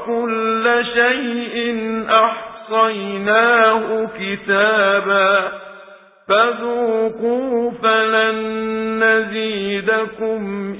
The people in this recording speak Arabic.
وكل شيء أحصيناه كتابا فذوقوا فلن نزيدكم